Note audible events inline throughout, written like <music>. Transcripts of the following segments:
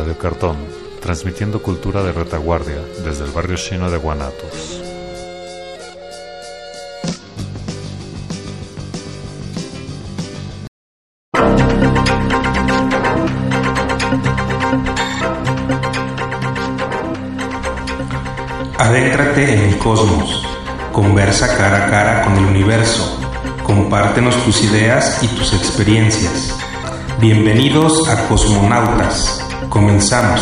Radio Cartón, transmitiendo cultura de retaguardia desde el barrio chino de Guanatos. Adéntrate en el cosmos, conversa cara a cara con el universo, compártenos tus ideas y tus experiencias. Bienvenidos a Cosmonautas. Comenzamos.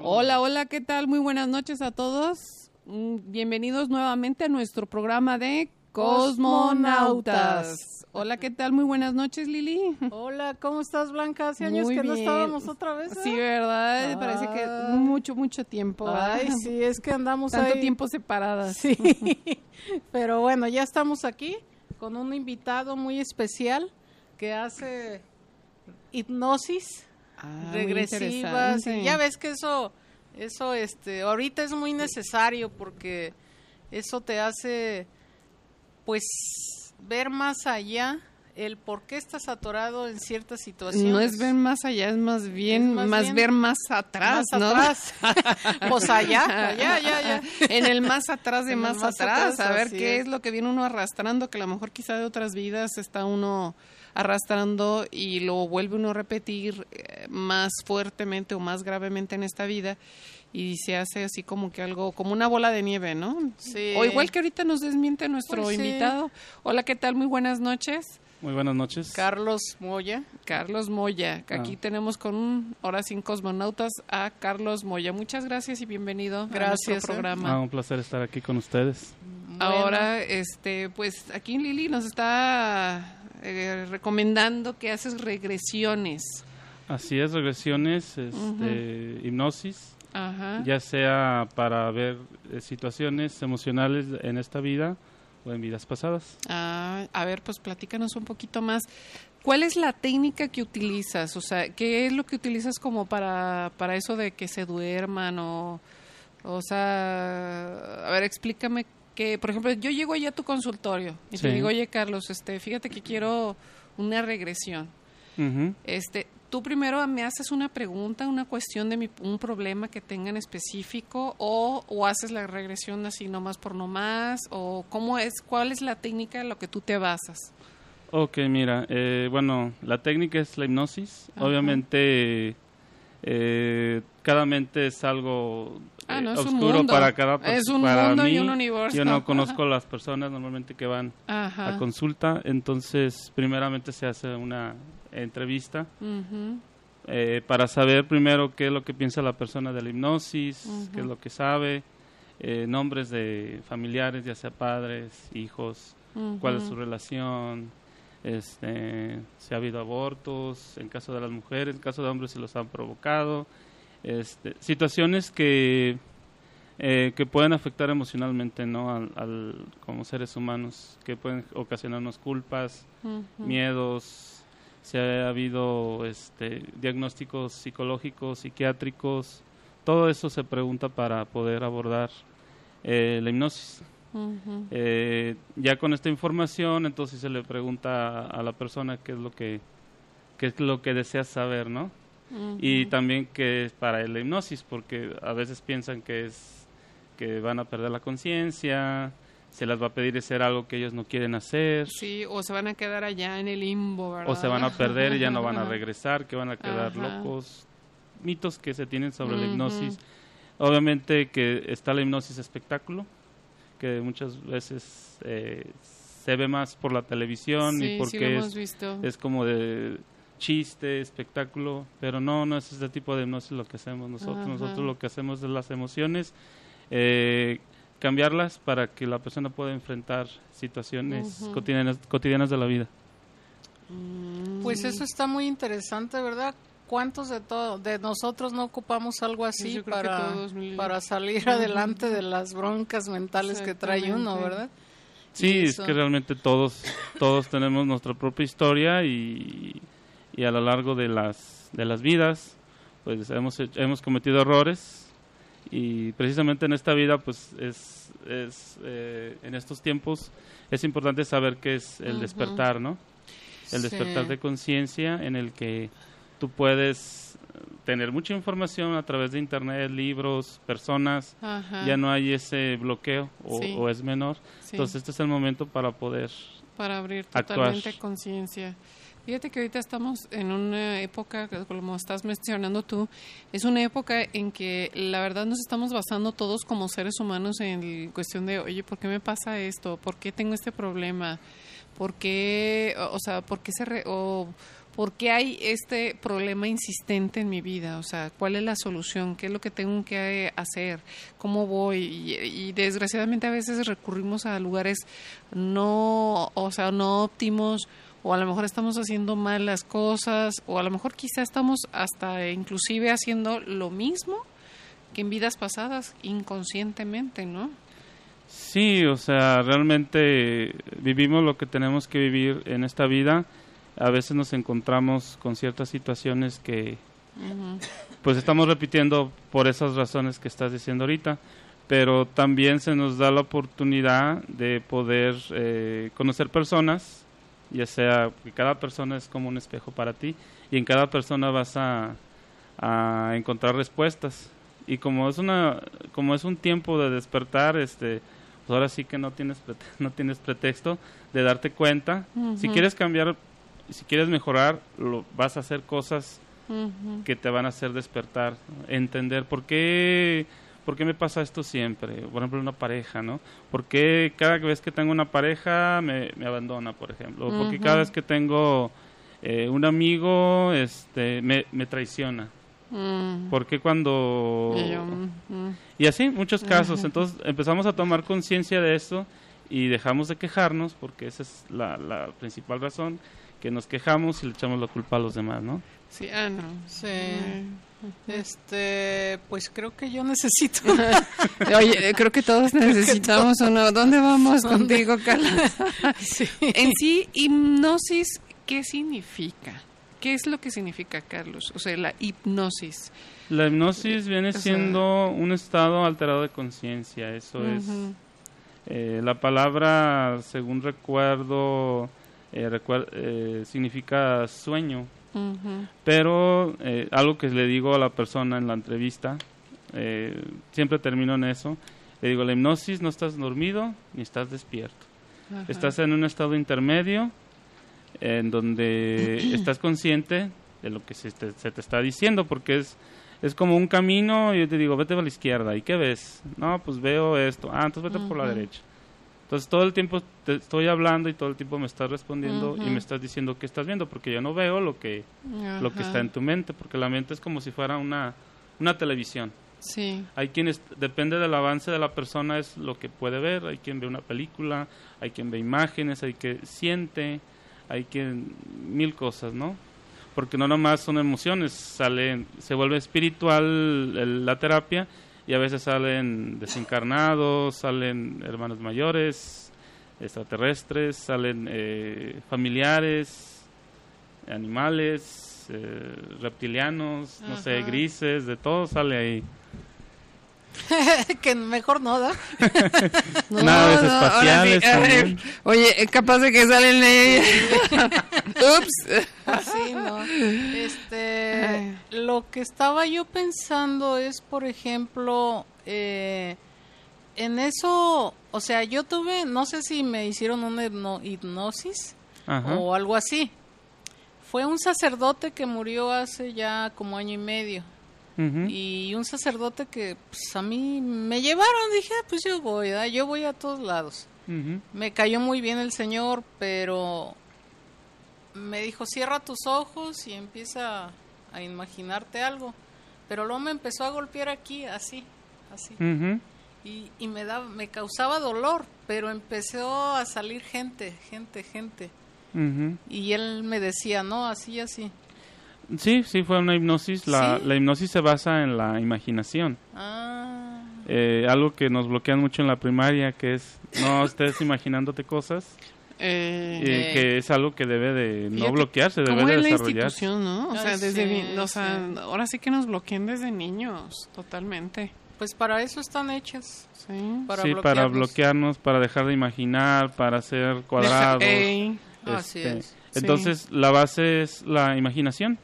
Hola, hola, ¿qué tal? Muy buenas noches a todos. Mm, Bienvenidos nuevamente a nuestro programa de Cosmonautas. Hola, ¿qué tal? Muy buenas noches, Lili. Hola, ¿cómo estás, Blanca? Hace años Muy que no estábamos otra vez. ¿eh? Sí, ¿verdad? Parece que mucho, mucho tiempo. ¿verdad? Ay, sí, es que andamos Tanto ahí. tiempo separadas. Sí, <laughs> pero bueno, ya estamos aquí con un invitado muy especial que hace hipnosis Ah, regresivas. Y ya ves que eso, eso, este, ahorita es muy necesario porque eso te hace, pues, ver más allá el por qué estás atorado en ciertas situaciones. No es ver más allá, es más bien, Es más, más bien ver más atrás, más ¿no? atrás. <laughs> pues allá, allá, allá, allá. en el más atrás de más, más atrás, atrás, a ver qué es. es. lo que viene uno arrastrando, que a lo mejor quizá de otras vidas está uno arrastrando y lo vuelve uno a repetir eh, más fuertemente o más gravemente en esta vida y se hace así como que algo, como una bola de nieve, ¿no? Sí. O igual que ahorita nos desmiente nuestro Pues sí. invitado. Hola, ¿qué tal? Muy buenas noches. Muy buenas noches. Carlos Moya. Carlos Moya, que Ah. aquí tenemos con un, ahora sin cosmonautas a Carlos Moya. Muchas gracias y bienvenido a Gracias, nuestro eh. programa. Ah, un placer estar aquí con ustedes. Ahora, este, pues aquí Lili nos está eh, recomendando que haces regresiones. Así es, regresiones, este, hipnosis, Ajá. ya sea para ver eh, situaciones emocionales en esta vida o en vidas pasadas. Ah, a ver, pues platícanos un poquito más. ¿Cuál es la técnica que utilizas? O sea, ¿qué es lo que utilizas como para, para eso de que se duerman o, o sea, a ver, explícame que, por ejemplo, yo llego allá a tu consultorio y te digo, oye, Carlos, este, fíjate que quiero una regresión. Este, tú primero me haces una pregunta, una cuestión de mi, un problema que tengan específico o, o haces la regresión así nomás por nomás o cómo es, cuál es la técnica en lo que tú te basas. Ok, mira, eh, bueno, la técnica es la hipnosis. Ajá. Obviamente, eh, cada mente es algo Ah, eh, no, es un oscuro para cada persona. Es un para mundo y un universo. Yo no conozco las personas normalmente que van Ajá. a consulta, entonces primeramente se hace una entrevista eh, para saber primero qué es lo que piensa la persona de la hipnosis, qué es lo que sabe, eh, nombres de familiares, ya sea padres, hijos, cuál es su relación, este, si ha habido abortos, en caso de las mujeres, en caso de hombres si los han provocado, este, situaciones que eh, que pueden afectar emocionalmente no al, al- como seres humanos que pueden ocasionarnos culpas miedos, si ha habido este, diagnósticos psicológicos, psiquiátricos, todo eso se pregunta para poder abordar eh, la hipnosis. Eh, ya con esta información, entonces se le pregunta a la persona qué es lo que qué es lo que desea saber, ¿no? Y también qué es para la hipnosis, porque a veces piensan que es que van a perder la conciencia, se les va a pedir hacer algo que ellos no quieren hacer. Sí, o se van a quedar allá en el limbo, ¿verdad? o se van a perder y ya no van a <laughs> regresar, que van a quedar Ajá. locos. Mitos que se tienen sobre la hipnosis. Obviamente que está la hipnosis espectáculo, que muchas veces eh, se ve más por la televisión Sí, y sí porque lo hemos es, visto. es como de chiste, espectáculo, pero no, no es ese tipo de hipnosis lo que hacemos nosotros. Ajá. Nosotros lo que hacemos es las emociones, eh, cambiarlas para que la persona pueda enfrentar situaciones cotidianas, cotidianas de la vida. Mm. Pues eso está muy interesante, ¿verdad? ¿Cuántos de todo, de nosotros no ocupamos algo así que para, todos, para salir adelante de las broncas mentales que trae uno. ¿verdad? Sí, es que realmente todos todos tenemos nuestra propia historia y, y a lo largo de las de las vidas pues hemos hecho- hemos cometido errores y precisamente en esta vida pues es, es eh, en estos tiempos es importante saber qué es el despertar no el despertar de conciencia en el que tú puedes tener mucha información a través de internet libros personas. Ya no hay ese bloqueo o, es menor. Entonces este es el momento para poder para abrir totalmente conciencia Fíjate que ahorita estamos en una época, como estás mencionando tú, es una época en que la verdad nos estamos basando todos como seres humanos en cuestión de, oye, ¿por qué me pasa esto? ¿Por qué tengo este problema? ¿Por qué, o sea, por qué se o por qué hay este problema insistente en mi vida? O sea, ¿cuál es la solución? ¿Qué es lo que tengo que hacer? ¿Cómo voy? Y, y desgraciadamente a veces recurrimos a lugares no, o sea, no óptimos o a lo mejor estamos haciendo mal las cosas, o a lo mejor quizá estamos hasta inclusive haciendo lo mismo que en vidas pasadas, inconscientemente, ¿no? Sí, o sea, realmente vivimos lo que tenemos que vivir en esta vida. A veces nos encontramos con ciertas situaciones que, pues estamos repitiendo por esas razones que estás diciendo ahorita, pero también se nos da la oportunidad de poder eh, conocer personas ya sea que cada persona es como un espejo para ti y en cada persona vas a, a encontrar respuestas. Y como es una como es un tiempo de despertar este pues ahora sí que no tienes <laughs> no tienes pretexto de darte cuenta. Si quieres cambiar si quieres mejorar lo vas a hacer cosas que te van a hacer despertar entender por qué ¿por qué me pasa esto siempre? Por ejemplo, una pareja, ¿no? ¿Por qué cada vez que tengo una pareja me, me abandona, por ejemplo? ¿Por qué cada vez que tengo eh, un amigo este, me, me traiciona? ¿Por qué cuando...? Mm, mm. Y así, muchos casos. Entonces empezamos a tomar conciencia de esto y dejamos de quejarnos, porque esa es la, la principal razón, que nos quejamos y le echamos la culpa a los demás, ¿no? Sí, ah, no. Sí. Este, pues creo que yo necesito. <laughs> Oye, creo que todos necesitamos uno. ¿Dónde vamos contigo, Carla? <laughs> En sí, hipnosis, ¿qué significa? ¿Qué es lo que significa, Carlos? O sea, la hipnosis. La hipnosis viene siendo un estado alterado de conciencia. Eso es. Eh, la palabra, según recuerdo, eh, eh, significa sueño. Pero eh, algo que le digo a la persona en la entrevista, eh, siempre termino en eso, le digo, la hipnosis no estás dormido ni estás despierto. Estás en un estado intermedio en donde <clears throat> estás consciente de lo que se te, se te, está diciendo, porque es, es como un camino y yo te digo, vete a la izquierda, ¿y qué ves? No, pues veo esto, ah, entonces vete por la derecha. Entonces todo el tiempo te estoy hablando y todo el tiempo me estás respondiendo y me estás diciendo qué estás viendo, porque yo no veo lo que, lo que está en tu mente, porque la mente es como si fuera una, una televisión. Sí. Hay quienes, depende del avance de la persona, es lo que puede ver. Hay quien ve una película, hay quien ve imágenes, hay quien siente, hay quien. mil cosas, ¿no? Porque no nomás son emociones, salen, se vuelve espiritual la terapia y a veces salen desencarnados, salen hermanos mayores, extraterrestres, salen eh, familiares, animales, eh, reptilianos, no sé, grises, de todo sale ahí. <laughs> que mejor no, ¿da? no, <laughs> Naves espaciales. oye, capaz de que salen ahí. <laughs> Ups. Así, ¿no? Este, lo que estaba yo pensando es, por ejemplo, eh, en eso, o sea, yo tuve, no sé si me hicieron una hipnosis o algo así. Fue un sacerdote que murió hace ya como año y medio y un sacerdote que pues, a mí me llevaron, dije, ah, pues yo voy, yo voy a todos lados. Me cayó muy bien el Señor, pero me dijo, cierra tus ojos y empieza a imaginarte algo. Pero luego me empezó a golpear aquí, así, así. y, y, me, da, me causaba dolor, pero empezó a salir gente, gente, gente. Y él me decía, no, así, así. Sí, sí, fue una hipnosis. La, la hipnosis se basa en la imaginación. Ah. Eh, algo que nos bloquean mucho en la primaria, que es no estés <laughs> imaginándote cosas. Eh, eh, que es algo que debe de no bloquearse, debe de desarrollarse. ¿no? O sea, desde, o sea, ahora sí que nos bloquean desde niños, totalmente. Pues para eso están hechas. Sí. Para sí, bloquearnos. para bloquearnos, para dejar de imaginar, para hacer cuadrados. Ey. Así este, es. Entonces, la base es la imaginación.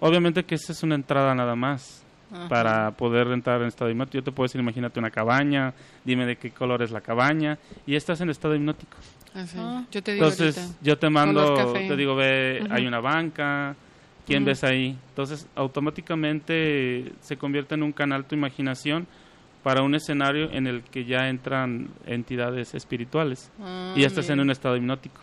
Obviamente que esa es una entrada nada más Ajá. para poder entrar en estado hipnótico. Yo te puedo decir, imagínate una cabaña, dime de qué color es la cabaña, y estás en estado hipnótico. Así. Ah. Yo te digo Entonces, ahorita. yo te mando, te digo, ve, hay una banca, ¿quién ves ahí? Entonces, automáticamente se convierte en un canal tu imaginación para un escenario en el que ya entran entidades espirituales Ah, y ya estás en un estado hipnótico.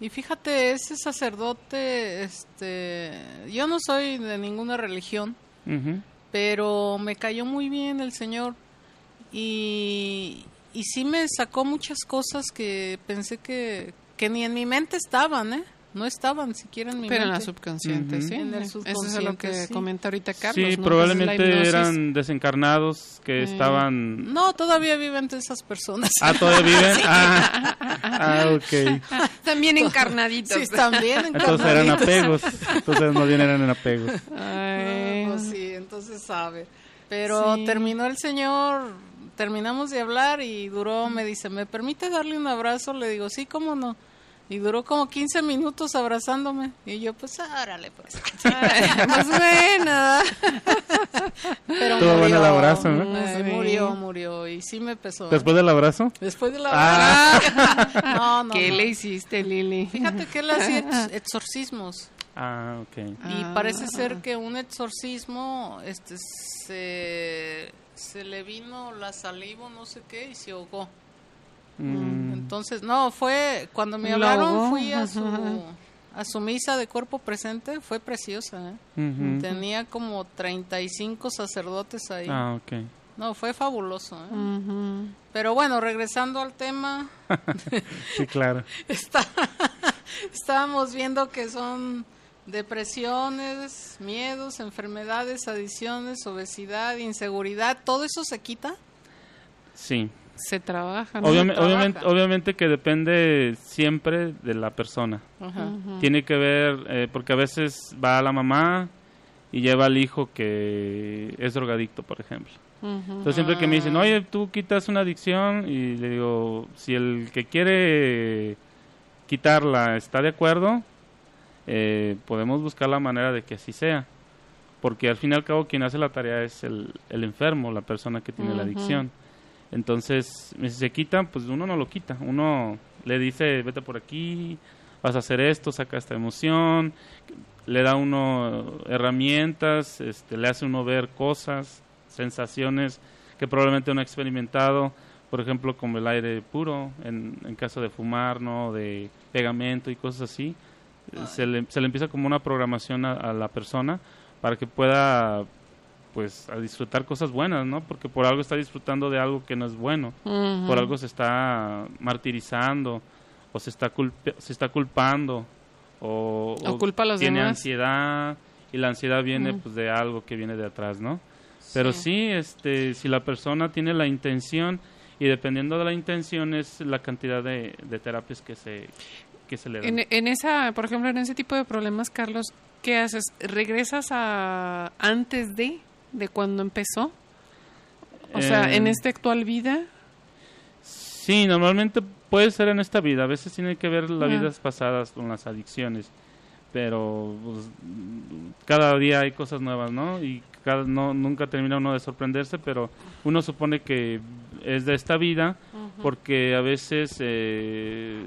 Y fíjate, ese sacerdote, este, yo no soy de ninguna religión, pero me cayó muy bien el Señor y, y sí me sacó muchas cosas que pensé que, que ni en mi mente estaban, ¿eh? No estaban siquiera en mi Pero en la mente. subconsciente, Ujú. sí. En el Eso es lo subconsciente, que sí. comenta ahorita Carlos. sí, ¿no? Probablemente eran desencarnados que Mm. estaban... No, todavía viven esas personas. Ah, todavía viven. <laughs> Ah, ah, ok. <laughs> También encarnaditos. Sí, están bien Entonces eran encarnaditos. apegos. Entonces no bien eran apegos. Ay. No, pues sí, entonces sabe. Pero Sí. terminó el señor, terminamos de hablar y duró, me dice, ¿me permite darle un abrazo? Le digo, sí, cómo no. Y duró como 15 minutos abrazándome. Y yo, pues, árale, pues. Ay, <laughs> <laughs> pues bueno. Pero Estuvo bueno el abrazo, ¿no? Sí. Murió, murió. Y sí me pesó. Después del abrazo. Después de la Ah. <laughs> No, no, ¿Qué no. le hiciste, Lili? Fíjate que él hacía ex- exorcismos. Ah, ok. Y Ah. parece ser que un exorcismo este se, se le vino la saliva, no sé qué, y se ahogó. Mm. Entonces, no, fue cuando me hablaron, fui a su, <laughs> a su misa de cuerpo presente, fue preciosa. ¿eh? Ujú. Tenía como 35 sacerdotes ahí. Ah, ok. No, fue fabuloso. ¿eh? Pero bueno, regresando al tema, <laughs> Sí, claro. <laughs> está, estábamos viendo que son depresiones, miedos, enfermedades, adicciones, obesidad, inseguridad, todo eso se quita. Sí. Se trabaja. ¿no? Trabaja. obviamente, obviamente que depende siempre de la persona. Ajá. Tiene que ver, eh, porque a veces va la mamá y lleva al hijo que es drogadicto, por ejemplo. Entonces siempre que me dicen, oye, tú quitas una adicción y le digo, si el que quiere quitarla está de acuerdo, eh, podemos buscar la manera de que así sea. Porque al fin y al cabo quien hace la tarea es el, el enfermo, la persona que tiene la adicción. Entonces, si se quita, pues uno no lo quita. Uno le dice, vete por aquí, vas a hacer esto, saca esta emoción, le da uno herramientas, este, le hace uno ver cosas, sensaciones que probablemente uno ha experimentado, por ejemplo, como el aire puro, en, en caso de fumar, ¿no? De pegamento y cosas así. Se le, se le empieza como una programación a, a la persona para que pueda pues a disfrutar cosas buenas, ¿no? Porque por algo está disfrutando de algo que no es bueno, por algo se está martirizando o se está se está culpando o, O culpa a los tiene demás. ansiedad y la ansiedad viene pues de algo que viene de atrás, ¿no? Pero sí, este, si la persona tiene la intención y dependiendo de la intención es la cantidad de, de terapias que se que se le dan. En, en esa, por ejemplo, en ese tipo de problemas, Carlos, ¿qué haces? ¿Regresas a antes de, de cuando empezó? O sea, Eh, en esta actual vida. Sí, normalmente puede ser en esta vida. A veces tiene que ver las Ah. vidas pasadas con las adicciones. Pero pues, cada día hay cosas nuevas, ¿no? Y cada, no, nunca termina uno de sorprenderse, pero uno supone que es de esta vida porque a veces eh,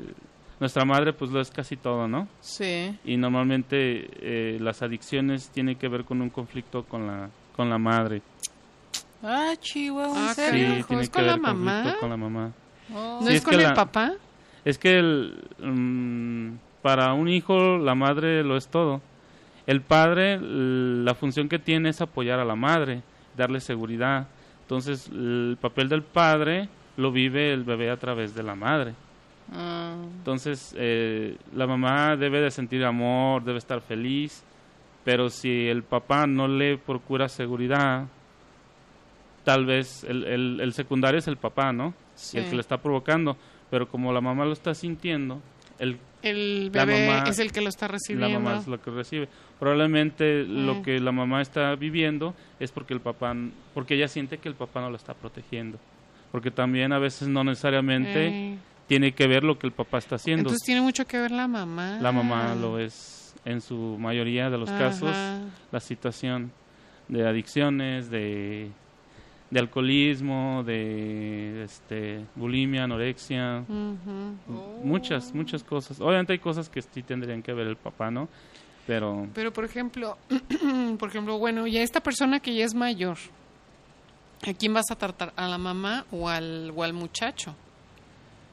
nuestra madre pues lo es casi todo, ¿no? Sí. Y normalmente eh, las adicciones tienen que ver con un conflicto con la, con la madre. Ah, chihuahua, ¿en Ah, serio? carajo, tiene ¿es que con la ver conflicto mamá? con la mamá. Oh. ¿No Sí, es, es con el la- papá? Es que el, mm, para un hijo la madre lo es todo. El padre, la función que tiene es apoyar a la madre, darle seguridad. Entonces, el papel del padre lo vive el bebé a través de la madre. Ah, Entonces, eh, la mamá debe de sentir amor, debe estar feliz, pero si el papá no le procura seguridad, tal vez el, el, el secundario es el papá, ¿no? sí. el que le está provocando, pero como la mamá lo está sintiendo, el, El La bebé mamá- es el que lo está la recibiendo. mamá es lo que recibe. Probablemente Mm. lo que la mamá está viviendo es porque el papá, porque ella siente que el papá no la está protegiendo. Porque también a veces no necesariamente Ey. tiene que ver lo que el papá está haciendo. Entonces tiene mucho que ver la mamá. La mamá lo es en su mayoría de los Ajá. casos. La situación de adicciones, de, de alcoholismo, de este, bulimia, anorexia, muchas, muchas cosas. Obviamente hay cosas que sí tendrían que ver el papá, ¿no? Pero Pero por ejemplo, <clears throat> por ejemplo, bueno, ya esta persona que ya es mayor, ¿a quién vas a tratar? ¿A la mamá o al, o al muchacho?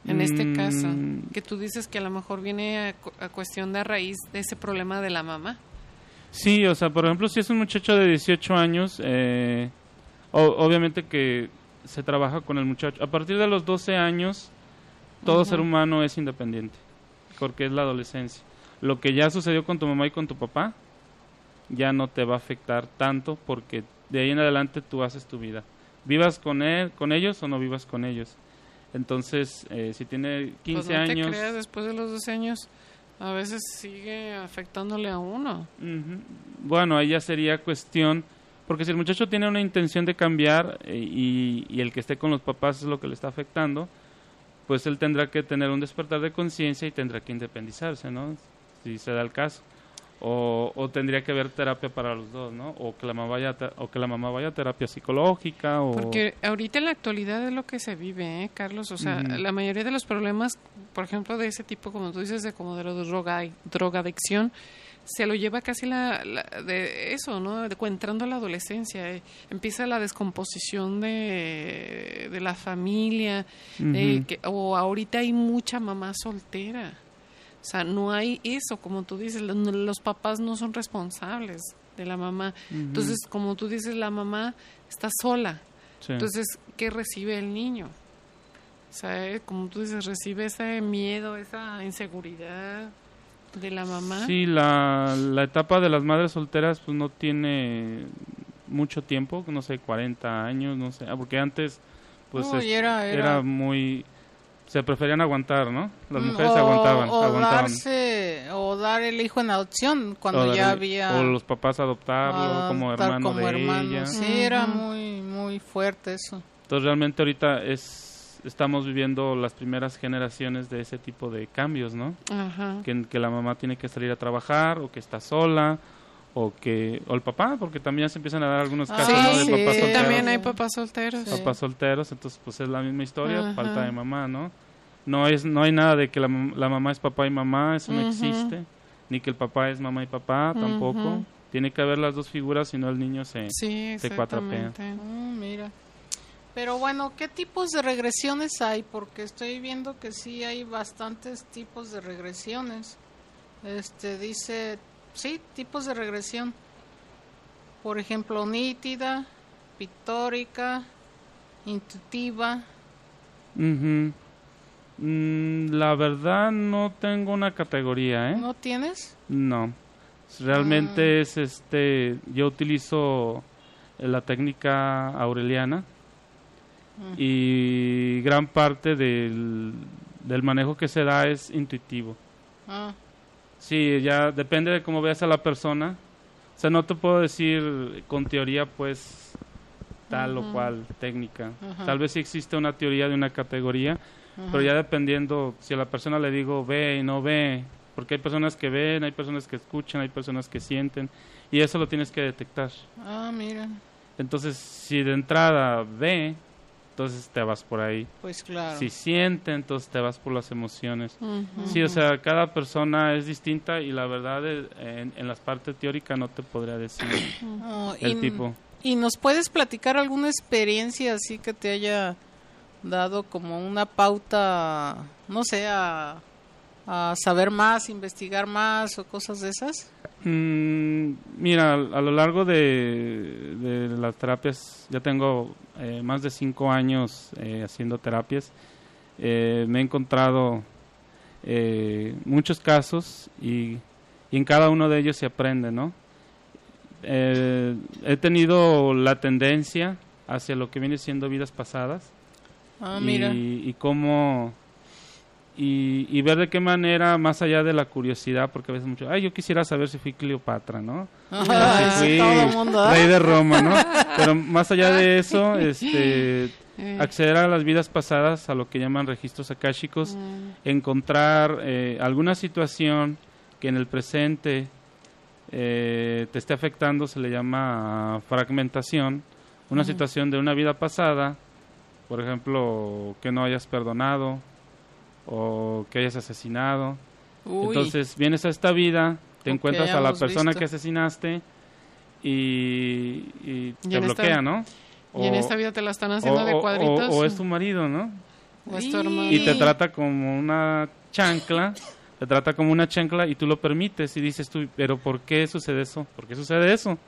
En este Mm. caso, que tú dices que a lo mejor viene a, cu- a cuestión de raíz de ese problema de la mamá. Sí, o sea, por ejemplo, si es un muchacho de 18 años, eh, o- obviamente que se trabaja con el muchacho. A partir de los 12 años, todo ser humano es independiente, porque es la adolescencia. Lo que ya sucedió con tu mamá y con tu papá, ya no te va a afectar tanto, porque de ahí en adelante tú haces tu vida. Vivas con él, con ellos o no vivas con ellos. Entonces, eh, si tiene 15 pues no años... te creas, después de los 12 años, a veces sigue afectándole a uno. Bueno, ahí ya sería cuestión, porque si el muchacho tiene una intención de cambiar eh, y, y el que esté con los papás es lo que le está afectando, pues él tendrá que tener un despertar de conciencia y tendrá que independizarse, ¿no? Si se da el caso. O, o tendría que haber terapia para los dos, ¿no? O que la mamá vaya, a o que la mamá vaya a terapia psicológica o... Porque ahorita en la actualidad es lo que se vive, ¿eh, Carlos? O sea, la mayoría de los problemas, por ejemplo, de ese tipo, como tú dices, de como de la droga, drogadicción, se lo lleva casi la, la- de eso, ¿no? De, entrando a la adolescencia, eh, empieza la descomposición de, de la familia, de Ujú. que, o ahorita hay mucha mamá soltera. O sea, no hay eso, como tú dices, los papás no son responsables de la mamá. Entonces, como tú dices, la mamá está sola. Sí. Entonces, ¿qué recibe el niño? O sea, eh, como tú dices, recibe ese miedo, esa inseguridad de la mamá. Sí, la, la etapa de las madres solteras pues no tiene mucho tiempo, no sé, 40 años, no sé, ah, porque antes pues No, es- era, era- muy se preferían aguantar, ¿no? Las Mm, mujeres o, se aguantaban, o aguantaban. darse o dar el hijo en adopción cuando O ya había o los papás adoptarlo adoptar como hermano como de hermano. ella. Sí, era Ujú. muy muy fuerte eso. Entonces realmente ahorita es estamos viviendo las primeras generaciones de ese tipo de cambios, ¿no? Ajá. que, que la mamá tiene que salir a trabajar o que está sola o que o el papá porque también se empiezan a dar algunos Ah, casos ¿no? de sí, papás Sí, solteros también hay papás solteros. Sí. papás solteros entonces pues es la misma historia Ajá. falta de mamá no no es no hay nada de que la, la mamá es papá y mamá eso no existe ni que el papá es mamá y papá tampoco tiene que haber las dos figuras si no el niño se Sí, se cuatrapea. mira. Pero bueno, ¿qué tipos de regresiones hay? Porque estoy viendo que sí hay bastantes tipos de regresiones. Este dice, sí, tipos de regresión. Por ejemplo, nítida, pictórica, intuitiva. Mm, la verdad no tengo una categoría, ¿eh? ¿No tienes? No. Realmente es este. Yo utilizo la técnica aureliana y gran parte del, del manejo que se da es intuitivo. Ah, Sí, ya depende de cómo veas a la persona. O sea, no te puedo decir con teoría, pues, tal o cual técnica. Tal vez sí existe una teoría de una categoría, pero ya dependiendo si a la persona le digo ve y no ve, porque hay personas que ven, hay personas que escuchan, hay personas que sienten, y eso lo tienes que detectar. ah, mira, Entonces, si de entrada ve, entonces te vas por ahí. pues claro. Si siente, entonces te vas por las emociones. Sí, o sea, cada persona es distinta y la verdad eh, en, en las partes teóricas no te podría decir <coughs> Oh, el y- tipo. ¿Y nos puedes platicar alguna experiencia así que te haya dado como una pauta, no sé, a, a saber más, investigar más o cosas de esas? Mm, mira, a lo largo de, de las terapias, ya tengo eh, más de cinco años eh, haciendo terapias, eh, me he encontrado eh, muchos casos y, y en cada uno de ellos se aprende, ¿no? Eh, he tenido la tendencia hacia lo que viene siendo vidas pasadas Ah, y, mira. y cómo y, ver de qué manera, más allá de la curiosidad, porque a veces mucho, ay, yo quisiera saber si fui Cleopatra, ¿no? <laughs> si fui rey de Roma, ¿no? Pero más allá de eso, <laughs> este, eh. acceder a las vidas pasadas, a lo que llaman registros akáshicos, mm. encontrar eh, alguna situación que en el presente eh, te esté afectando, se le llama fragmentación, una situación de una vida pasada, por ejemplo, que no hayas perdonado, o que hayas asesinado. Entonces vienes a esta vida, te encuentras a la persona que asesinaste y, te bloquea, ¿no? y en esta vida te la están haciendo de cuadritos. O, es tu marido, ¿no? Y te trata como una chancla, te trata como una chancla y tú lo permites y dices tú, pero ¿por qué sucede eso? ¿Por qué sucede eso?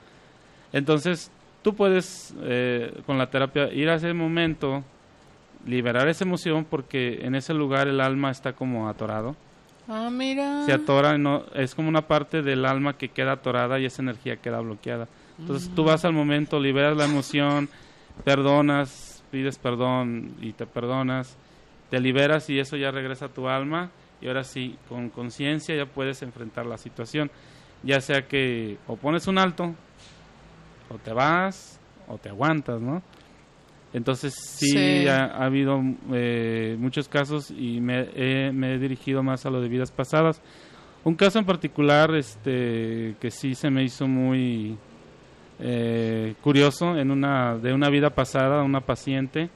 Entonces tú puedes eh, con la terapia ir a ese momento liberar esa emoción porque en ese lugar el alma está como atorado. Ah, mira. Se atora, no, es como una parte del alma que queda atorada y esa energía queda bloqueada. Entonces tú vas al momento, liberas la emoción, perdonas, pides perdón y te perdonas, te liberas y eso ya regresa a tu alma y ahora sí, con conciencia ya puedes enfrentar la situación. Ya sea que o pones un alto, o te vas, o te aguantas, ¿no? Entonces sí, Ha, habido eh, muchos casos y me he, dirigido más a lo de vidas pasadas. Un caso en particular este, que sí se me hizo muy eh, curioso en una, de una vida pasada, una paciente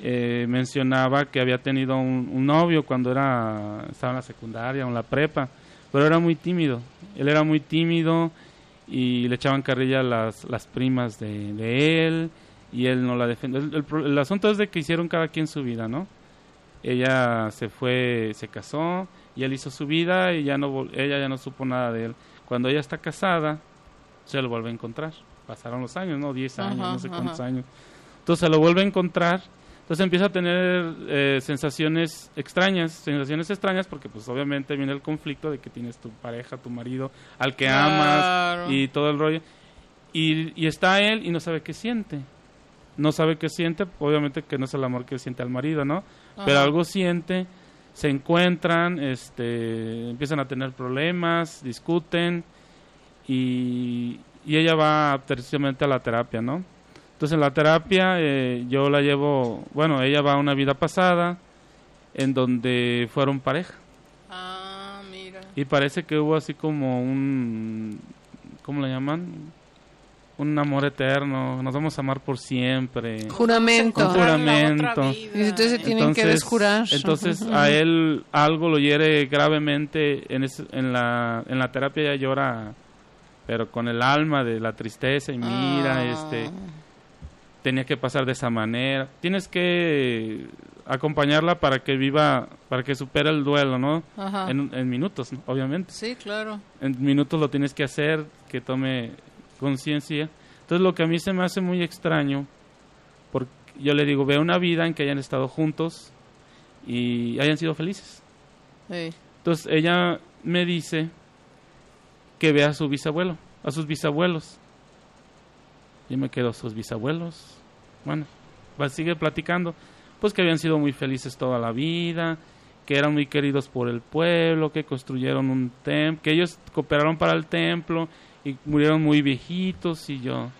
eh, mencionaba que había tenido un, novio cuando era, estaba en la secundaria o en la prepa, pero era muy tímido. Él era muy tímido y le echaban carrilla las, las primas de, de él y él no la defendió. El, asunto es de que hicieron cada quien su vida, ¿no? Ella se fue, se casó y él hizo su vida y ya no ella ya no supo nada de él. Cuando ella está casada, se lo vuelve a encontrar. Pasaron los años, ¿no? Diez años, no sé cuántos años. Entonces se lo vuelve a encontrar. Entonces empieza a tener eh, sensaciones extrañas, sensaciones extrañas porque pues obviamente viene el conflicto de que tienes tu pareja, tu marido, al que amas y todo el rollo. Y, y está él y no sabe qué siente no sabe qué siente, obviamente que no es el amor que siente al marido, ¿no? Pero algo siente, se encuentran, este, empiezan a tener problemas, discuten y, y ella va precisamente a la terapia, ¿no? Entonces en la terapia eh, yo la llevo, bueno, ella va a una vida pasada en donde fueron pareja. Ah, mira. Y parece que hubo así como un, ¿cómo le llaman? Un amor eterno, nos vamos a amar por siempre. Juramento. Un juramento. Y entonces se tienen que desjurar. Entonces a él algo lo hiere gravemente, en, en, la, en la terapia ya llora, pero con el alma de la tristeza y mira, ah. este, tenía que pasar de esa manera. Tienes que acompañarla para que viva, para que supere el duelo, ¿no? En, en minutos, obviamente. Sí, claro. En minutos lo tienes que hacer, que tome conciencia. Entonces lo que a mí se me hace muy extraño, porque yo le digo, veo una vida en que hayan estado juntos y hayan sido felices. Entonces ella me dice que vea a su bisabuelo, a sus bisabuelos. Y me quedo, sus bisabuelos. Bueno, sigue platicando. Pues que habían sido muy felices toda la vida, que eran muy queridos por el pueblo, que construyeron un templo, que ellos cooperaron para el templo y murieron muy viejitos y yo,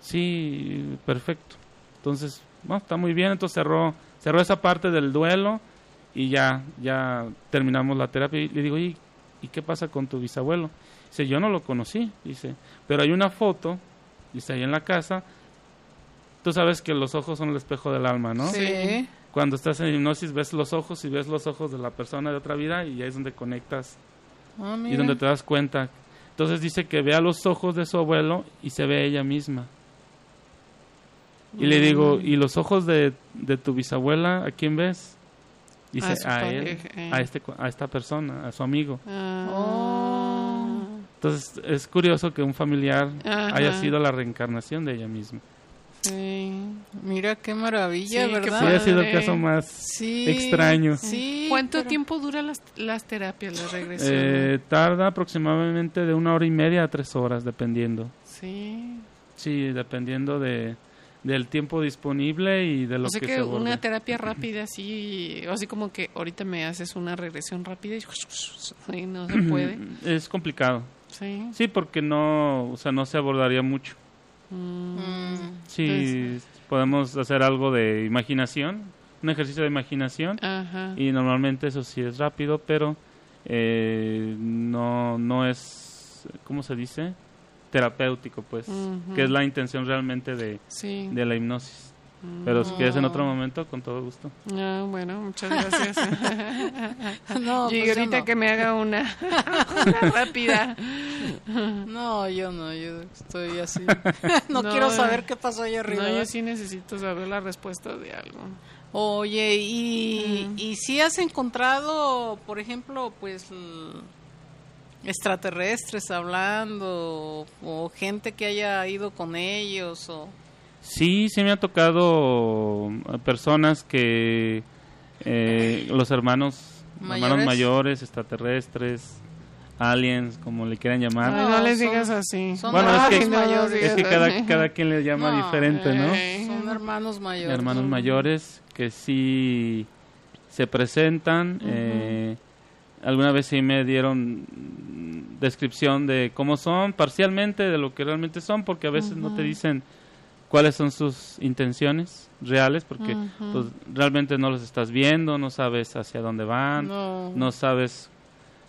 sí, perfecto. Entonces, bueno, está muy bien, entonces cerró, cerró esa parte del duelo y ya, ya terminamos la terapia y le digo, ¿y, ¿y qué pasa con tu bisabuelo? Dice, yo no lo conocí, dice, pero hay una foto, dice, ahí en la casa, tú sabes que los ojos son el espejo del alma, ¿no? Sí. Cuando estás en hipnosis ves los ojos y ves los ojos de la persona de otra vida y ahí es donde conectas ah, y donde te das cuenta entonces dice que ve a los ojos de su abuelo y se ve ella misma. Y le digo, mm. ¿y los ojos de, de tu bisabuela a quién ves? Dice, a, él, a, este, a esta persona, a su amigo. Ah. Entonces es curioso que un familiar haya sido la reencarnación de ella misma. Sí, mira qué maravilla, ¿verdad? Sí, ha sido el caso más extraño. ¿Cuánto tiempo duran las, las terapias, la regresión? Eh, tarda aproximadamente de una hora y media a tres horas, dependiendo. Sí. Sí, dependiendo de, del tiempo disponible y de lo o sea que, que, se una <laughs> terapia rápida así, así como que ahorita me haces una regresión rápida y, <laughs> y no se puede. Es complicado. Sí. Sí, porque no, o sea, no se abordaría mucho. Mm. Sí, Entonces- podemos hacer algo de imaginación, un ejercicio de imaginación Ajá. y normalmente eso sí es rápido, pero eh, no no es, ¿cómo se dice? Terapéutico, pues, que es la intención realmente de, Sí. de la hipnosis. Pero si quieres en otro Mm. momento, con todo gusto. Ah, bueno, muchas gracias. <laughs> No, y pues yo ahorita no. que me haga una, <laughs> una rápida. No, yo no, yo estoy así. no, <laughs> No, quiero saber qué pasó allá arriba. No, yo sí necesito saber la respuesta de algo. Oye, y, Mm. y si has encontrado, por ejemplo, pues l- extraterrestres hablando o gente que haya ido con ellos o Sí, sí me ha tocado personas que eh, los hermanos ¿Mayores? hermanos mayores, extraterrestres, aliens, como le quieran llamar. Ay, no, No, les son- digas así. son Bueno, es que- hermanos mayores. Es que cada, cada quien le llama No, diferente, ¿no? eh. son hermanos mayores. Hermanos mayores que sí se presentan. eh, alguna vez sí me dieron mm, descripción de cómo son, parcialmente de lo que realmente son, porque a veces no te dicen cuáles son sus intenciones reales, porque pues, realmente no los estás viendo, no sabes hacia dónde van, no, No. sabes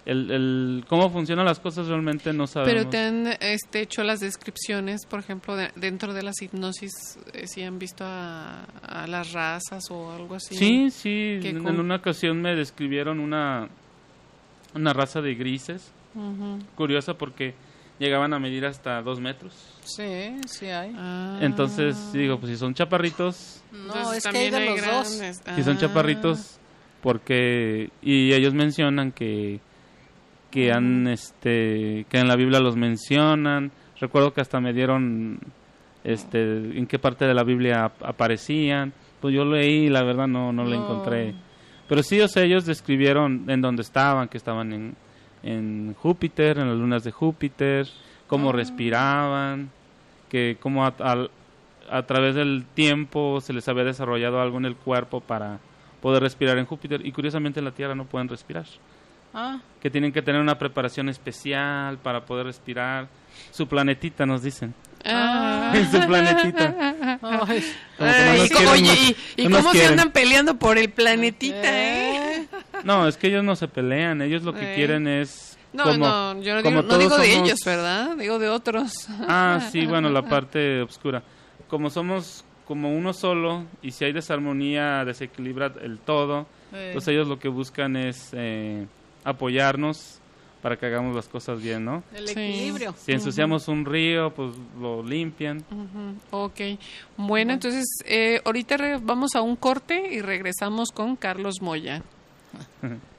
el, el cómo funcionan las cosas realmente no sabemos. Pero te han este, hecho las descripciones, por ejemplo, de- dentro de las hipnosis, eh, si han visto a, a las razas o algo así. Sí, sí, en, una ocasión me describieron una una raza de grises, curiosa porque llegaban a medir hasta dos metros. Sí, sí hay. Ah. Entonces digo, pues si son chaparritos, No, Entonces, es que hay de los dos. si son Ah. chaparritos, porque y ellos mencionan que que han este que en la Biblia los mencionan. Recuerdo que hasta me dieron este en qué parte de la Biblia ap- aparecían. Pues yo leí y la verdad no no lo No. encontré. Pero sí, o sea, ellos describieron en dónde estaban, que estaban en, en Júpiter, en las lunas de Júpiter, cómo respiraban, que cómo a, a través del tiempo se les había desarrollado algo en el cuerpo para poder respirar en Júpiter y curiosamente en la Tierra no pueden respirar, Ah, que tienen que tener una preparación especial para poder respirar. Su planetita nos dicen. Ah. <laughs> su planetita. ay, Ay, y quieren oye, y, y No cómo se andan peleando por el planetita, ¿eh? No, es que ellos no se pelean, ellos lo que Eh. quieren es No, como, no, yo no como digo, no todos digo de somos- ellos, ¿verdad? Digo de otros. Ah, sí, <laughs> bueno, la parte oscura. Como somos como uno solo y si hay desarmonía desequilibra el todo, eh, pues ellos lo que buscan es eh, apoyarnos para que hagamos las cosas bien, ¿no? el Sí. equilibrio. Si ensuciamos un río, pues lo limpian. Ujú, Ok, bueno, entonces eh, ahorita re- vamos a un corte y regresamos con Carlos Moya. <laughs>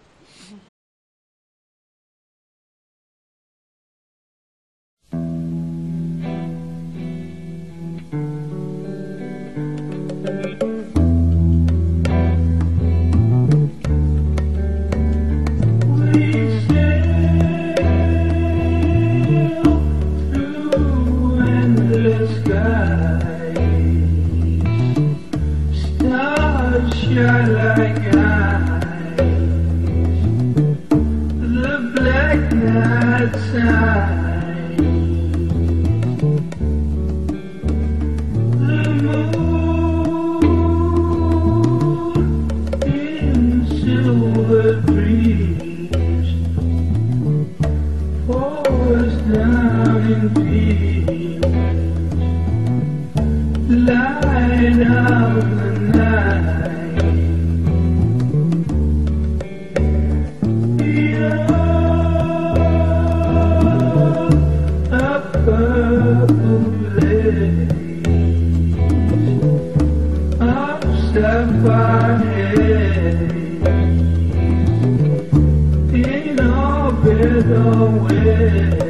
side. Away.